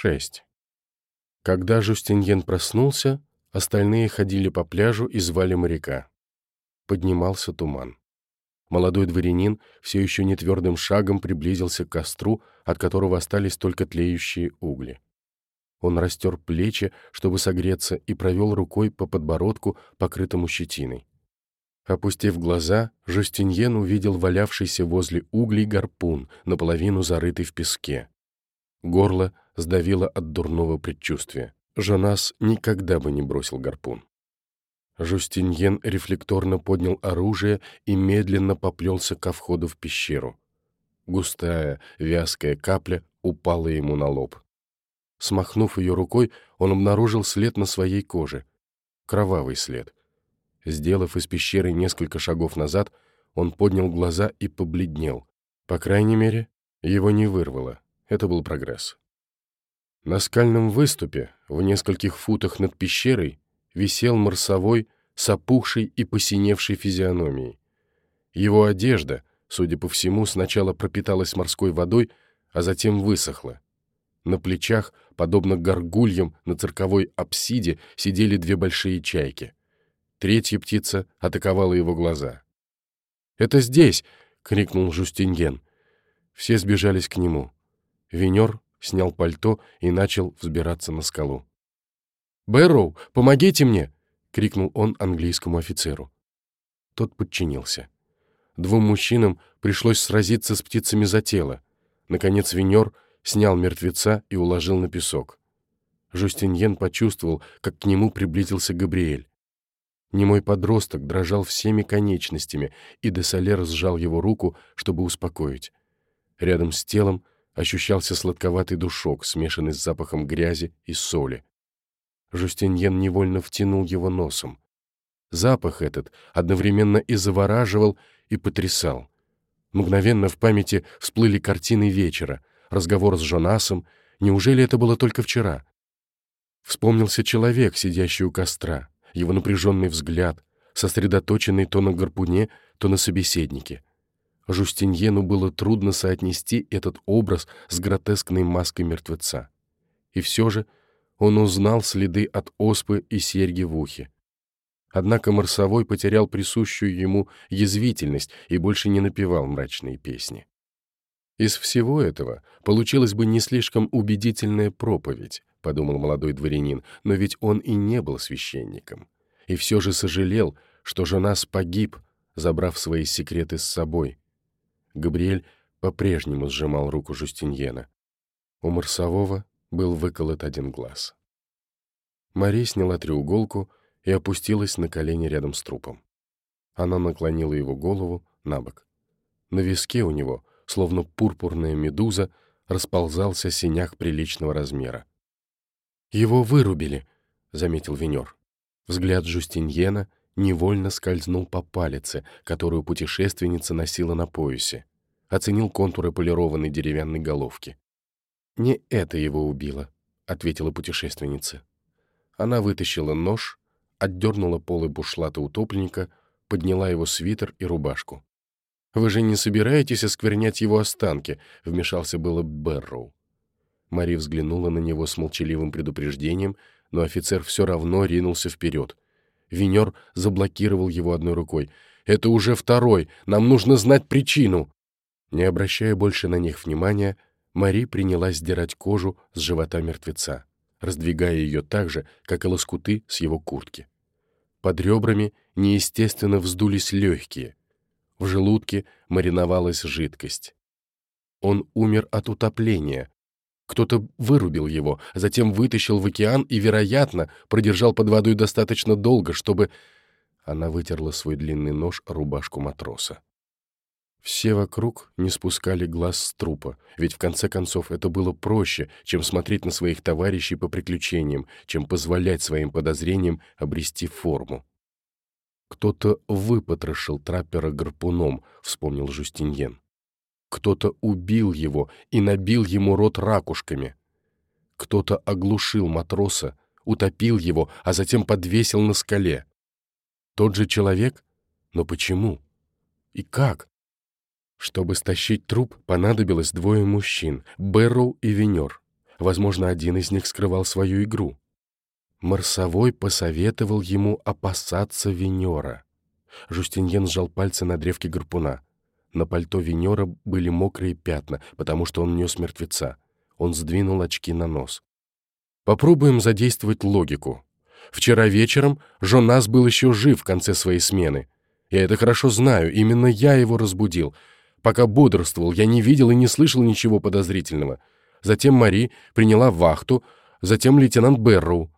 6. Когда Жустиньен проснулся, остальные ходили по пляжу и звали моряка. Поднимался туман. Молодой дворянин все еще нетвердым шагом приблизился к костру, от которого остались только тлеющие угли. Он растер плечи, чтобы согреться, и провел рукой по подбородку, покрытому щетиной. Опустив глаза, Жустиньен увидел валявшийся возле углей гарпун, наполовину зарытый в песке. Горло сдавило от дурного предчувствия. Жонас никогда бы не бросил гарпун. Жустиньен рефлекторно поднял оружие и медленно поплелся ко входу в пещеру. Густая, вязкая капля упала ему на лоб. Смахнув ее рукой, он обнаружил след на своей коже. Кровавый след. Сделав из пещеры несколько шагов назад, он поднял глаза и побледнел. По крайней мере, его не вырвало. Это был прогресс. На скальном выступе, в нескольких футах над пещерой, висел марсовой с опухшей и посиневшей физиономией. Его одежда, судя по всему, сначала пропиталась морской водой, а затем высохла. На плечах, подобно горгульям на цирковой апсиде, сидели две большие чайки. Третья птица атаковала его глаза. «Это здесь!» — крикнул Жустиньен. Все сбежались к нему. Венер снял пальто и начал взбираться на скалу. «Бэрроу, помогите мне!» — крикнул он английскому офицеру. Тот подчинился. Двум мужчинам пришлось сразиться с птицами за тело. Наконец Венер снял мертвеца и уложил на песок. Жустиньен почувствовал, как к нему приблизился Габриэль. Немой подросток дрожал всеми конечностями, и Десалер сжал его руку, чтобы успокоить. Рядом с телом ощущался сладковатый душок, смешанный с запахом грязи и соли. Жустиньен невольно втянул его носом. Запах этот одновременно и завораживал, и потрясал. Мгновенно в памяти всплыли картины вечера, разговор с Жонасом. Неужели это было только вчера? Вспомнился человек, сидящий у костра его напряженный взгляд, сосредоточенный то на гарпуне, то на собеседнике. Жустиньену было трудно соотнести этот образ с гротескной маской мертвеца. И все же он узнал следы от оспы и серьги в ухе. Однако Марсовой потерял присущую ему язвительность и больше не напевал мрачные песни. Из всего этого получилась бы не слишком убедительная проповедь, — подумал молодой дворянин, но ведь он и не был священником. И все же сожалел, что жена погиб, забрав свои секреты с собой. Габриэль по-прежнему сжимал руку Жустиньена. У Марсового был выколот один глаз. Мари сняла треуголку и опустилась на колени рядом с трупом. Она наклонила его голову на бок. На виске у него, словно пурпурная медуза, расползался синяк приличного размера. «Его вырубили», — заметил Венер. Взгляд Жустиньена невольно скользнул по палице, которую путешественница носила на поясе. Оценил контуры полированной деревянной головки. «Не это его убило», — ответила путешественница. Она вытащила нож, отдернула полы бушлата утопленника, подняла его свитер и рубашку. «Вы же не собираетесь осквернять его останки?» — вмешался было Берроу. Мари взглянула на него с молчаливым предупреждением, но офицер все равно ринулся вперед. Венер заблокировал его одной рукой. «Это уже второй! Нам нужно знать причину!» Не обращая больше на них внимания, Мари принялась сдирать кожу с живота мертвеца, раздвигая ее так же, как и лоскуты с его куртки. Под ребрами неестественно вздулись легкие. В желудке мариновалась жидкость. Он умер от утопления, кто-то вырубил его, затем вытащил в океан и, вероятно, продержал под водой достаточно долго, чтобы... Она вытерла свой длинный нож рубашку матроса. Все вокруг не спускали глаз с трупа, ведь в конце концов это было проще, чем смотреть на своих товарищей по приключениям, чем позволять своим подозрениям обрести форму. «Кто-то выпотрошил траппера гарпуном», — вспомнил Жустиньен. Кто-то убил его и набил ему рот ракушками. Кто-то оглушил матроса, утопил его, а затем подвесил на скале. Тот же человек? Но почему? И как? Чтобы стащить труп, понадобилось двое мужчин — Бэрроу и Венер. Возможно, один из них скрывал свою игру. Марсовой посоветовал ему опасаться Венера. Жустиньен сжал пальцы на древке гарпуна. На пальто Венера были мокрые пятна, потому что он нес мертвеца. Он сдвинул очки на нос. Попробуем задействовать логику. Вчера вечером Жонас был еще жив в конце своей смены. Я это хорошо знаю, именно я его разбудил. Пока бодрствовал, я не видел и не слышал ничего подозрительного. Затем Мари приняла вахту, затем лейтенант Берроу.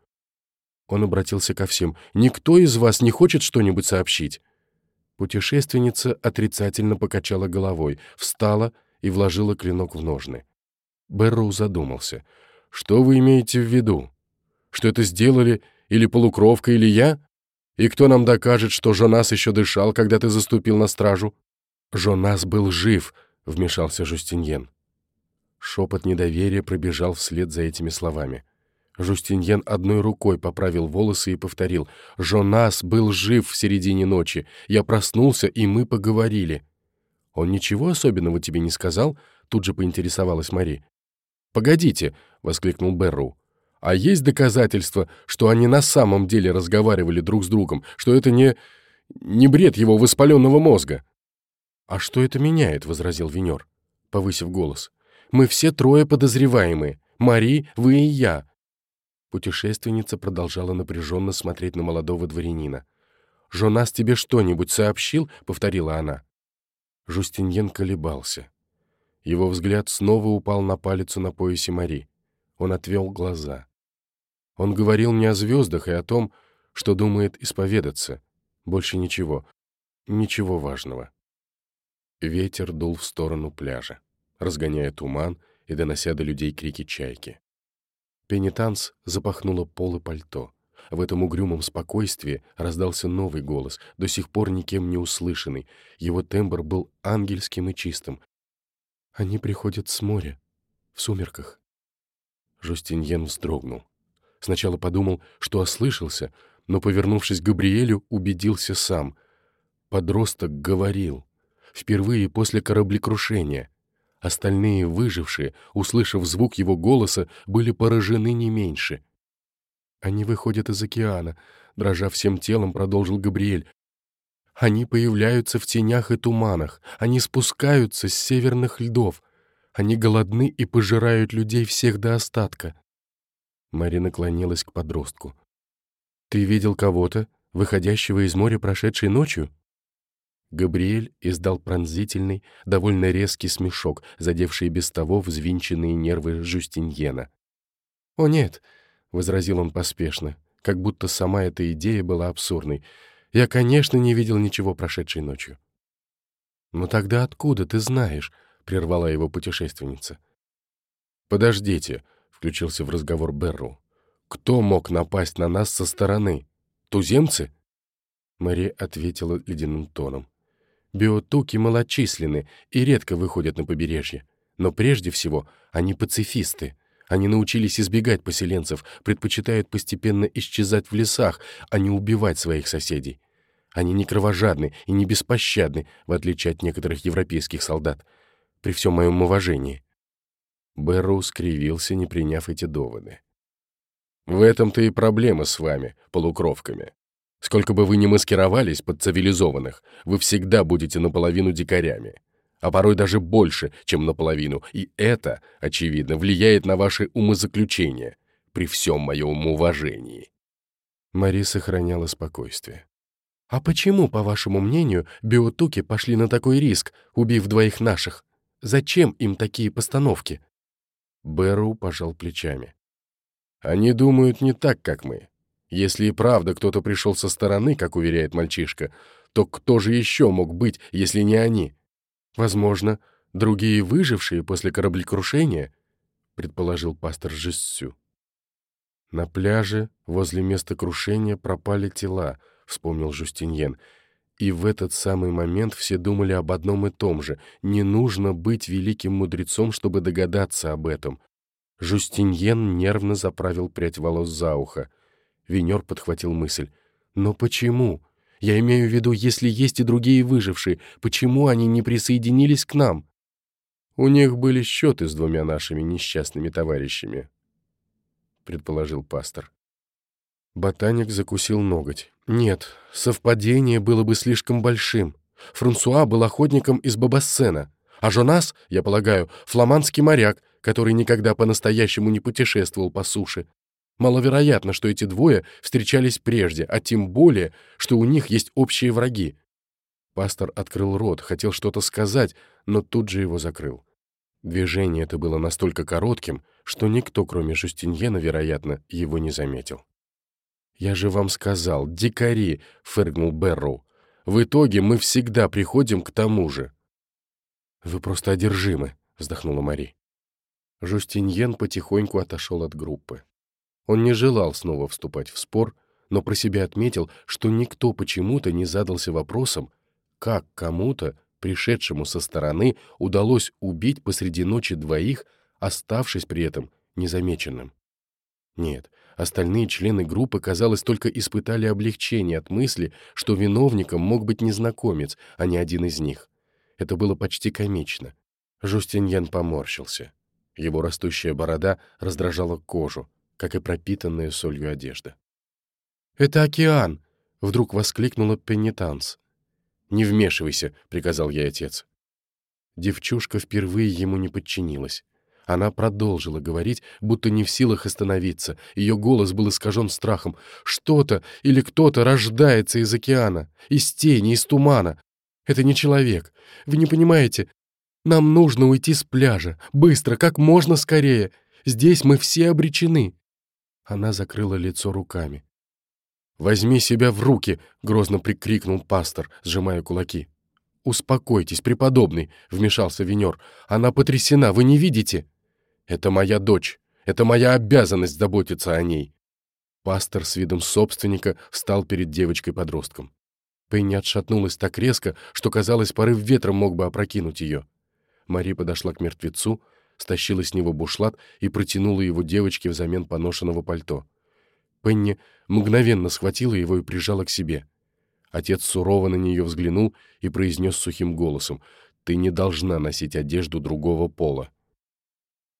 Он обратился ко всем. «Никто из вас не хочет что-нибудь сообщить?» Путешественница отрицательно покачала головой, встала и вложила клинок в ножны. Берроу задумался. «Что вы имеете в виду? Что это сделали или полукровка, или я? И кто нам докажет, что Жонас еще дышал, когда ты заступил на стражу?» «Жонас был жив», — вмешался Жустиньен. Шепот недоверия пробежал вслед за этими словами. Жустиньен одной рукой поправил волосы и повторил. «Жонас был жив в середине ночи. Я проснулся, и мы поговорили». «Он ничего особенного тебе не сказал?» Тут же поинтересовалась Мари. «Погодите», — воскликнул Берроу. «А есть доказательства, что они на самом деле разговаривали друг с другом, что это не... не бред его воспаленного мозга?» «А что это меняет?» — возразил Венер, повысив голос. «Мы все трое подозреваемые. Мари, вы и я. Путешественница продолжала напряженно смотреть на молодого дворянина. «Жонас тебе что-нибудь сообщил?» — повторила она. Жустиньен колебался. Его взгляд снова упал на палицу на поясе Мари. Он отвел глаза. Он говорил мне о звездах и о том, что думает исповедаться. Больше ничего. Ничего важного. Ветер дул в сторону пляжа, разгоняя туман и донося до людей крики чайки. Пенитанс запахнула пол и пальто. В этом угрюмом спокойствии раздался новый голос, до сих пор никем не услышанный. Его тембр был ангельским и чистым. «Они приходят с моря, в сумерках». Жустиньен вздрогнул. Сначала подумал, что ослышался, но, повернувшись к Габриэлю, убедился сам. Подросток говорил. Впервые после кораблекрушения. Остальные выжившие, услышав звук его голоса, были поражены не меньше. «Они выходят из океана», — дрожа всем телом, продолжил Габриэль. «Они появляются в тенях и туманах, они спускаются с северных льдов, они голодны и пожирают людей всех до остатка». Мари наклонилась к подростку. «Ты видел кого-то, выходящего из моря прошедшей ночью?» Габриэль издал пронзительный, довольно резкий смешок, задевший без того взвинченные нервы Жюстиньена. «О нет», — возразил он поспешно, как будто сама эта идея была абсурдной. «Я, конечно, не видел ничего прошедшей ночью». «Но тогда откуда ты знаешь?» — прервала его путешественница. «Подождите», — включился в разговор Берру. «Кто мог напасть на нас со стороны? Туземцы?» Мэри ответила ледяным тоном. Биотуки малочисленны и редко выходят на побережье. Но прежде всего они пацифисты. Они научились избегать поселенцев, предпочитают постепенно исчезать в лесах, а не убивать своих соседей. Они не кровожадны и не беспощадны, в отличие от некоторых европейских солдат. При всем моем уважении. Бэрроу скривился, не приняв эти доводы. «В этом-то и проблема с вами, полукровками. Сколько бы вы ни маскировались под цивилизованных, вы всегда будете наполовину дикарями. А порой даже больше, чем наполовину. И это, очевидно, влияет на ваши умозаключения, при всем моем уважении. Мари сохраняла спокойствие. «А почему, по вашему мнению, биотуки пошли на такой риск, убив двоих наших? Зачем им такие постановки?» Бэрроу пожал плечами. «Они думают не так, как мы. Если и правда кто-то пришел со стороны, как уверяет мальчишка, то кто же еще мог быть, если не они? Возможно, другие выжившие после кораблекрушения, предположил пастор Жиссю. На пляже возле места крушения пропали тела, вспомнил Жустиньен. И в этот самый момент все думали об одном и том же. Не нужно быть великим мудрецом, чтобы догадаться об этом. Жустиньен нервно заправил прядь волос за ухо. Венер подхватил мысль. «Но почему? Я имею в виду, если есть и другие выжившие, почему они не присоединились к нам?» «У них были счеты с двумя нашими несчастными товарищами», предположил пастор. Ботаник закусил ноготь. Нет, совпадение было бы слишком большим. Франсуа был охотником из Бабассена, а Жонас, я полагаю, фламандский моряк, который никогда по-настоящему не путешествовал по суше. Маловероятно, что эти двое встречались прежде, а тем более, что у них есть общие враги. Пастор открыл рот, хотел что-то сказать, но тут же его закрыл. Движение это было настолько коротким, что никто, кроме Жустиньена, вероятно, его не заметил. «Я же вам сказал, дикари!» — фыркнул Берроу. «В итоге мы всегда приходим к тому же». «Вы просто одержимы», — вздохнула Мари. Жустиньен потихоньку отошел от группы. Он не желал снова вступать в спор, но про себя отметил, что никто почему-то не задался вопросом, как кому-то, пришедшему со стороны, удалось убить посреди ночи двоих, оставшись при этом незамеченным. Нет, остальные члены группы, казалось, только испытали облегчение от мысли, что виновником мог быть незнакомец, а не один из них. Это было почти комично. Жустиньян поморщился. Его растущая борода раздражала кожу, как и пропитанная солью одежда. «Это океан!» — вдруг воскликнула Пеннитанс. «Не вмешивайся», — приказал ей отец. Девчушка впервые ему не подчинилась. Она продолжила говорить, будто не в силах остановиться. Ее голос был искажен страхом. «Что-то или кто-то рождается из океана, из тени, из тумана. Это не человек. Вы не понимаете? Нам нужно уйти с пляжа. Быстро, как можно скорее. Здесь мы все обречены». Она закрыла лицо руками. «Возьми себя в руки!» — грозно прикрикнул пастор, сжимая кулаки. «Успокойтесь, преподобный!» — вмешался Венер. «Она потрясена, вы не видите?» Это моя дочь. Это моя обязанность заботиться о ней. Пастор с видом собственника встал перед девочкой-подростком. Пенни отшатнулась так резко, что, казалось, порыв ветра мог бы опрокинуть ее. Мари подошла к мертвецу, стащила с него бушлат и протянула его девочке взамен поношенного пальто. Пенни мгновенно схватила его и прижала к себе. Отец сурово на нее взглянул и произнес сухим голосом, «Ты не должна носить одежду другого пола».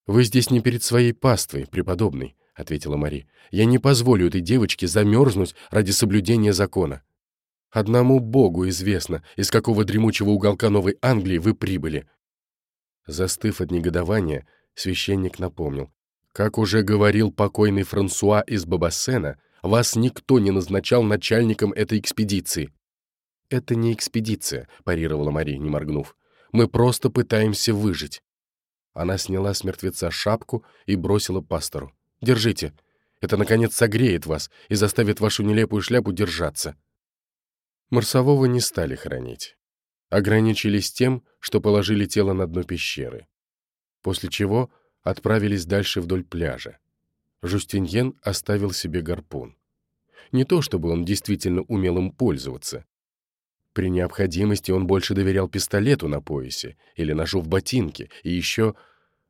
«Вы здесь не перед своей паствой, преподобный», — ответила Мари. «Я не позволю этой девочке замерзнуть ради соблюдения закона. Одному Богу известно, из какого дремучего уголка Новой Англии вы прибыли». Застыв от негодования, священник напомнил. «Как уже говорил покойный Франсуа из Бабассена, вас никто не назначал начальником этой экспедиции». «Это не экспедиция», — парировала Мари, не моргнув. «Мы просто пытаемся выжить». Она сняла с мертвеца шапку и бросила пастору. «Держите. Это, наконец, согреет вас и заставит вашу нелепую шляпу держаться». Марсового не стали хоронить. Ограничились тем, что положили тело на дно пещеры. После чего отправились дальше вдоль пляжа. Жустиньен оставил себе гарпун. Не то чтобы он действительно умел им пользоваться. При необходимости он больше доверял пистолету на поясе или ножу в ботинке, и еще,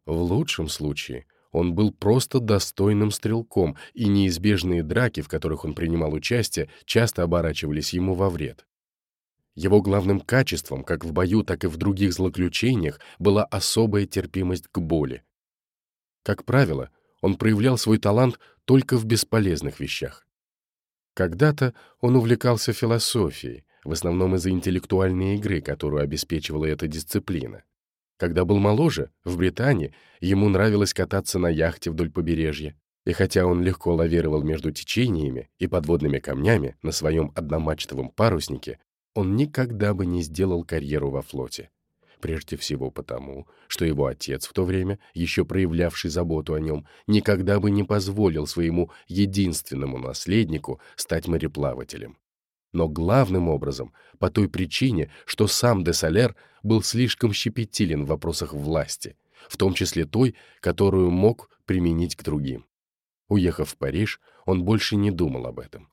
в лучшем случае, он был просто достойным стрелком, и неизбежные драки, в которых он принимал участие, часто оборачивались ему во вред. Его главным качеством, как в бою, так и в других злоключениях, была особая терпимость к боли. Как правило, он проявлял свой талант только в бесполезных вещах. Когда-то он увлекался философией, в основном из-за интеллектуальной игры, которую обеспечивала эта дисциплина. Когда был моложе, в Британии, ему нравилось кататься на яхте вдоль побережья. И хотя он легко лавировал между течениями и подводными камнями на своем одномачтовом паруснике, он никогда бы не сделал карьеру во флоте. Прежде всего потому, что его отец в то время, еще проявлявший заботу о нем, никогда бы не позволил своему единственному наследнику стать мореплавателем но главным образом по той причине, что сам де Солер был слишком щепетилен в вопросах власти, в том числе той, которую мог применить к другим. Уехав в Париж, он больше не думал об этом.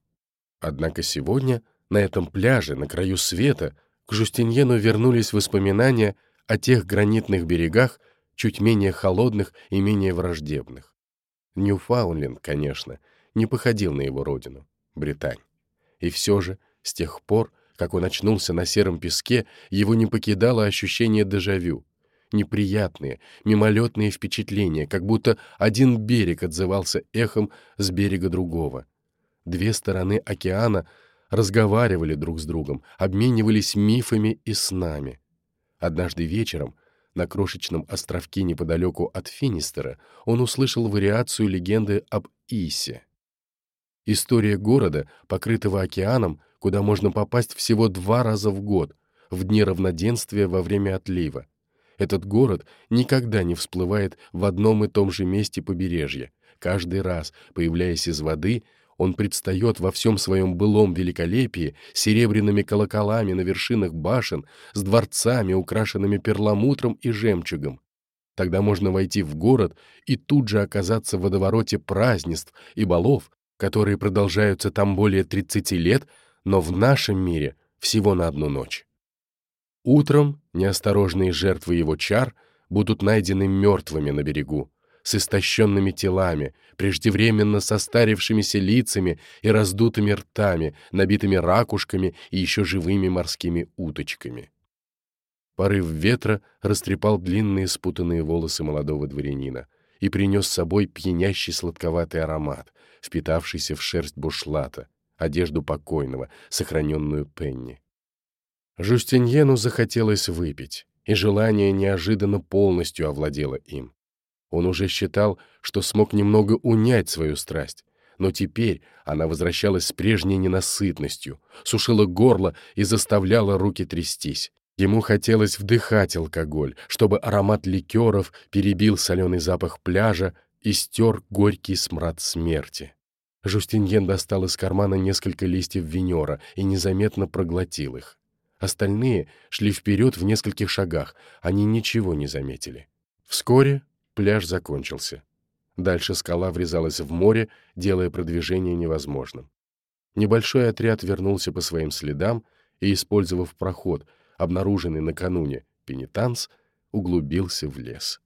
Однако сегодня, на этом пляже, на краю света, к Жустиньену вернулись воспоминания о тех гранитных берегах, чуть менее холодных и менее враждебных. Ньюфаунленд, конечно, не походил на его родину, Британь. И все же с тех пор, как он очнулся на сером песке, его не покидало ощущение дежавю. неприятные, мимолетные впечатления, как будто один берег отзывался эхом с берега другого. Две стороны океана разговаривали друг с другом, обменивались мифами и снами. Однажды вечером на крошечном островке неподалеку от Финистера он услышал вариацию легенды об Исе. История города, покрытого океаном, куда можно попасть всего два раза в год, в дни равноденствия во время отлива. Этот город никогда не всплывает в одном и том же месте побережья. Каждый раз, появляясь из воды, он предстает во всем своем былом великолепии, серебряными колоколами на вершинах башен, с дворцами, украшенными перламутром и жемчугом. Тогда можно войти в город и тут же оказаться в водовороте празднеств и балов, которые продолжаются там более 30 лет, но в нашем мире всего на одну ночь. Утром неосторожные жертвы его чар будут найдены мертвыми на берегу, с истощенными телами, преждевременно состарившимися лицами и раздутыми ртами, набитыми ракушками и еще живыми морскими уточками. Порыв ветра растрепал длинные спутанные волосы молодого дворянина и принес с собой пьянящий сладковатый аромат, впитавшийся в шерсть бушлата, одежду покойного, сохраненную Пенни. Жустиньену захотелось выпить, и желание неожиданно полностью овладело им. Он уже считал, что смог немного унять свою страсть, но теперь она возвращалась с прежней ненасытностью, сушила горло и заставляла руки трястись. Ему хотелось вдыхать алкоголь, чтобы аромат ликеров перебил соленый запах пляжа и стер горький смрад смерти. Жустиньен достал из кармана несколько листьев венера и незаметно проглотил их. Остальные шли вперед в нескольких шагах, они ничего не заметили. Вскоре пляж закончился. Дальше скала врезалась в море, делая продвижение невозможным. Небольшой отряд вернулся по своим следам и, использовав проход, обнаруженный накануне пенитанс, углубился в лес.